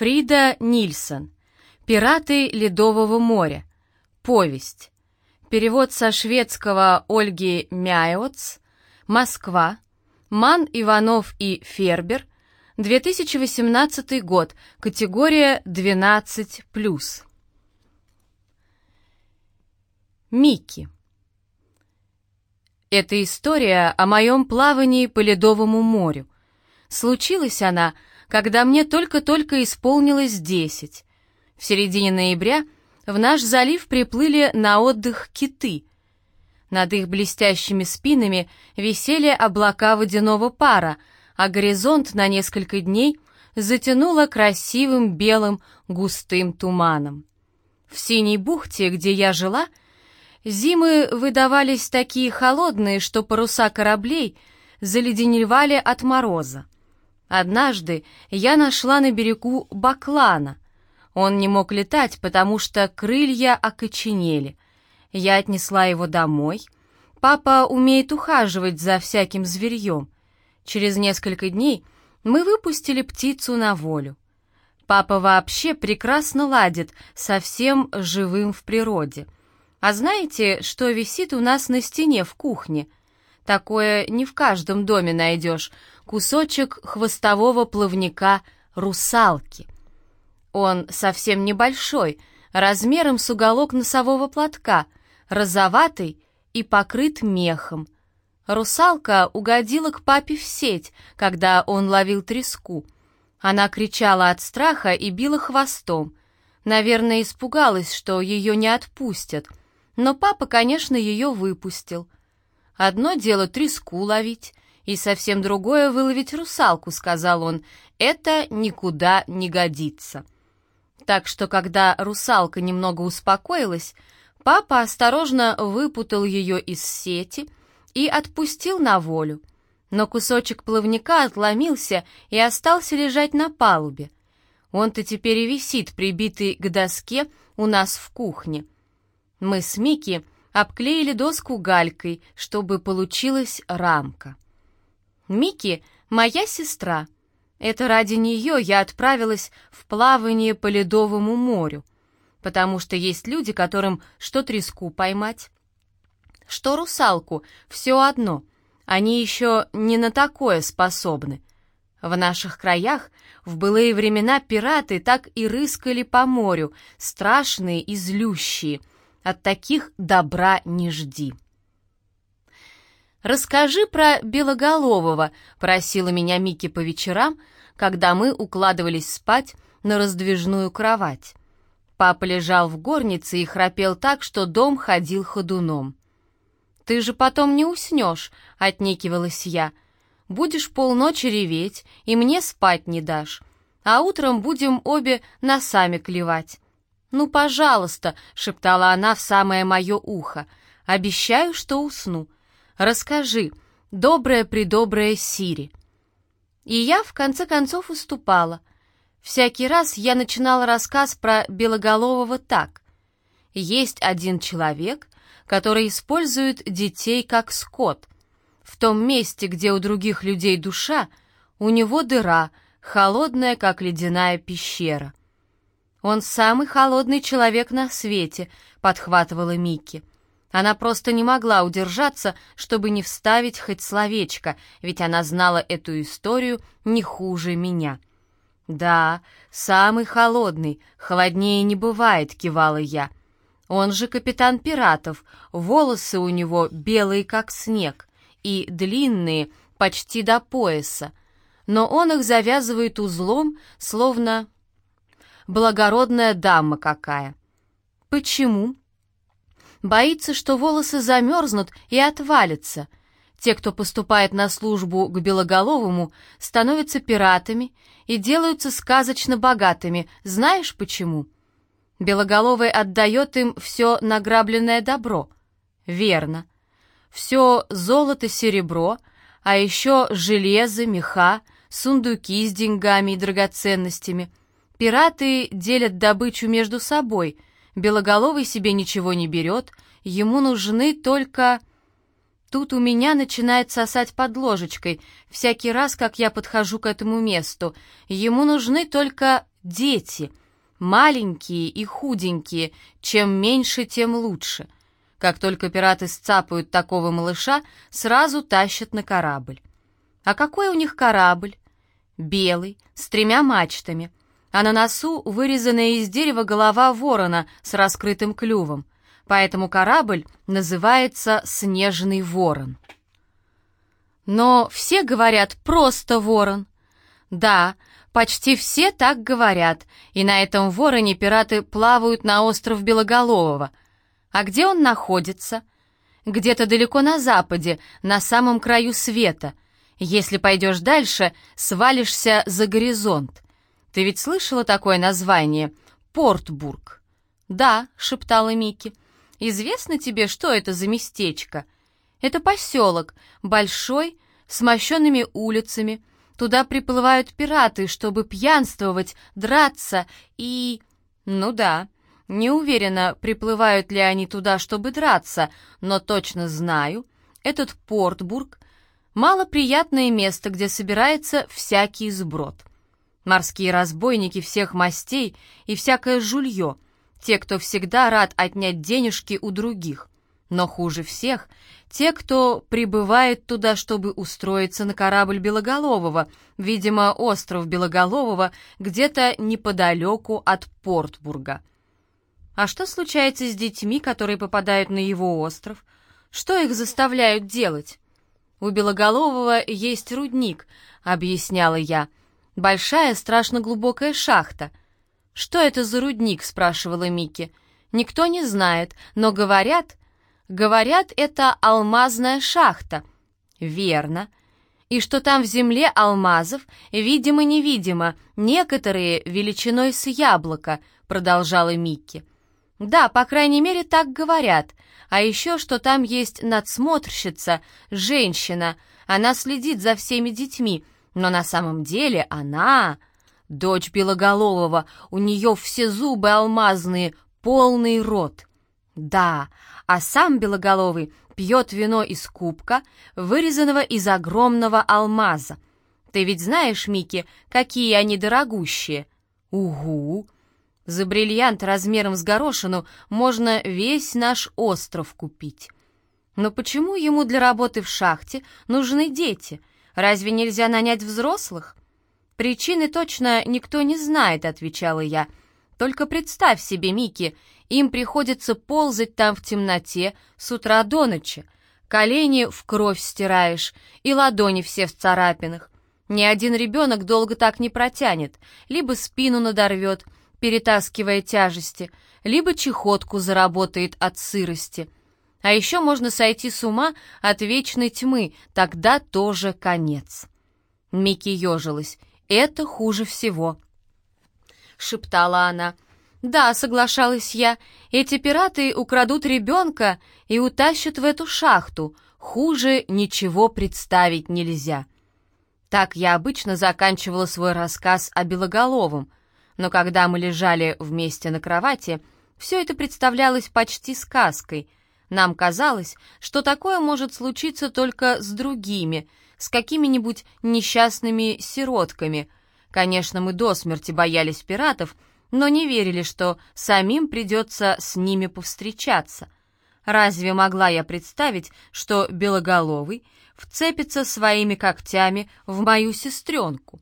Фрида Нильсон. «Пираты Ледового моря». Повесть. Перевод со шведского Ольги Мяйоц. Москва. Ман, Иванов и Фербер. 2018 год. Категория 12+. Микки. Это история о моем плавании по Ледовому морю. Случилась она когда мне только-только исполнилось десять. В середине ноября в наш залив приплыли на отдых киты. Над их блестящими спинами висели облака водяного пара, а горизонт на несколько дней затянуло красивым белым густым туманом. В синей бухте, где я жила, зимы выдавались такие холодные, что паруса кораблей заледеневали от мороза. Однажды я нашла на берегу баклана. Он не мог летать, потому что крылья окоченели. Я отнесла его домой. Папа умеет ухаживать за всяким зверьем. Через несколько дней мы выпустили птицу на волю. Папа вообще прекрасно ладит со всем живым в природе. А знаете, что висит у нас на стене в кухне? Такое не в каждом доме найдешь кусочек хвостового плавника русалки. Он совсем небольшой, размером с уголок носового платка, розоватый и покрыт мехом. Русалка угодила к папе в сеть, когда он ловил треску. Она кричала от страха и била хвостом. Наверное, испугалась, что ее не отпустят. Но папа, конечно, ее выпустил. Одно дело треску ловить, «И совсем другое выловить русалку», — сказал он. «Это никуда не годится». Так что, когда русалка немного успокоилась, папа осторожно выпутал ее из сети и отпустил на волю. Но кусочек плавника отломился и остался лежать на палубе. Он-то теперь и висит, прибитый к доске у нас в кухне. Мы с Микки обклеили доску галькой, чтобы получилась рамка. Мики — моя сестра. Это ради нее я отправилась в плавание по Ледовому морю, потому что есть люди, которым что треску поймать, что русалку, все одно. Они еще не на такое способны. В наших краях в былые времена пираты так и рыскали по морю, страшные и злющие. От таких добра не жди. «Расскажи про Белоголового», — просила меня Микки по вечерам, когда мы укладывались спать на раздвижную кровать. Папа лежал в горнице и храпел так, что дом ходил ходуном. «Ты же потом не уснешь», — отнекивалась я. «Будешь полночи реветь, и мне спать не дашь. А утром будем обе носами клевать». «Ну, пожалуйста», — шептала она в самое мое ухо. «Обещаю, что усну». Расскажи, добрая-предобрая Сири». И я, в конце концов, уступала. Всякий раз я начинала рассказ про Белоголового так. Есть один человек, который использует детей как скот. В том месте, где у других людей душа, у него дыра, холодная, как ледяная пещера. «Он самый холодный человек на свете», — подхватывала Микки. Она просто не могла удержаться, чтобы не вставить хоть словечко, ведь она знала эту историю не хуже меня. «Да, самый холодный, холоднее не бывает», — кивала я. «Он же капитан пиратов, волосы у него белые, как снег, и длинные, почти до пояса, но он их завязывает узлом, словно благородная дама какая». «Почему?» Боится, что волосы замерзнут и отвалятся. Те, кто поступает на службу к Белоголовому, становятся пиратами и делаются сказочно богатыми. Знаешь почему? Белоголовый отдает им все награбленное добро. Верно. Все золото-серебро, а еще железо, меха, сундуки с деньгами и драгоценностями. Пираты делят добычу между собой — Белоголовый себе ничего не берет, ему нужны только... Тут у меня начинает сосать под ложечкой, всякий раз, как я подхожу к этому месту. Ему нужны только дети, маленькие и худенькие, чем меньше, тем лучше. Как только пираты сцапают такого малыша, сразу тащат на корабль. А какой у них корабль? Белый, с тремя мачтами, а на носу вырезанная из дерева голова ворона с раскрытым клювом. Поэтому корабль называется «Снежный ворон». Но все говорят просто ворон. Да, почти все так говорят, и на этом вороне пираты плавают на остров Белоголового. А где он находится? Где-то далеко на западе, на самом краю света. Если пойдешь дальше, свалишься за горизонт. Ты ведь слышала такое название? Портбург. Да, шептала Микки. Известно тебе, что это за местечко? Это поселок, большой, с мощенными улицами. Туда приплывают пираты, чтобы пьянствовать, драться и... Ну да, не уверена, приплывают ли они туда, чтобы драться, но точно знаю, этот Портбург — малоприятное место, где собирается всякий сброд. Морские разбойники всех мастей и всякое жулье, те, кто всегда рад отнять денежки у других. Но хуже всех те, кто прибывает туда, чтобы устроиться на корабль Белоголового, видимо, остров Белоголового где-то неподалеку от Портбурга. А что случается с детьми, которые попадают на его остров? Что их заставляют делать? У Белоголового есть рудник, объясняла я. Большая, страшно глубокая шахта. Что это за рудник, спрашивала Микки. Никто не знает, но говорят, Говорят, это алмазная шахта. Верно. И что там в земле алмазов, видимо-невидимо, некоторые величиной с яблоко, продолжала Микки. Да, по крайней мере, так говорят. А еще, что там есть надсмотрщица, женщина. Она следит за всеми детьми, но на самом деле она... Дочь Белоголового, у нее все зубы алмазные, полный рот. Да, а сам Белоголовый пьет вино из кубка, вырезанного из огромного алмаза. Ты ведь знаешь, Микки, какие они дорогущие? Угу! За бриллиант размером с горошину можно весь наш остров купить. Но почему ему для работы в шахте нужны дети? Разве нельзя нанять взрослых? Причины точно никто не знает, отвечала я. Только представь себе, Микки, им приходится ползать там в темноте с утра до ночи. Колени в кровь стираешь, и ладони все в царапинах. Ни один ребенок долго так не протянет, либо спину надорвет, перетаскивая тяжести, либо чехотку заработает от сырости. А еще можно сойти с ума от вечной тьмы, тогда тоже конец. Микки ежилась. «Это хуже всего», — шептала она, — «Да», — соглашалась я, — «эти пираты украдут ребенка и утащат в эту шахту. Хуже ничего представить нельзя». Так я обычно заканчивала свой рассказ о Белоголовом, но когда мы лежали вместе на кровати, все это представлялось почти сказкой. Нам казалось, что такое может случиться только с другими, с какими-нибудь несчастными сиротками. Конечно, мы до смерти боялись пиратов — но не верили, что самим придется с ними повстречаться. Разве могла я представить, что Белоголовый вцепится своими когтями в мою сестренку?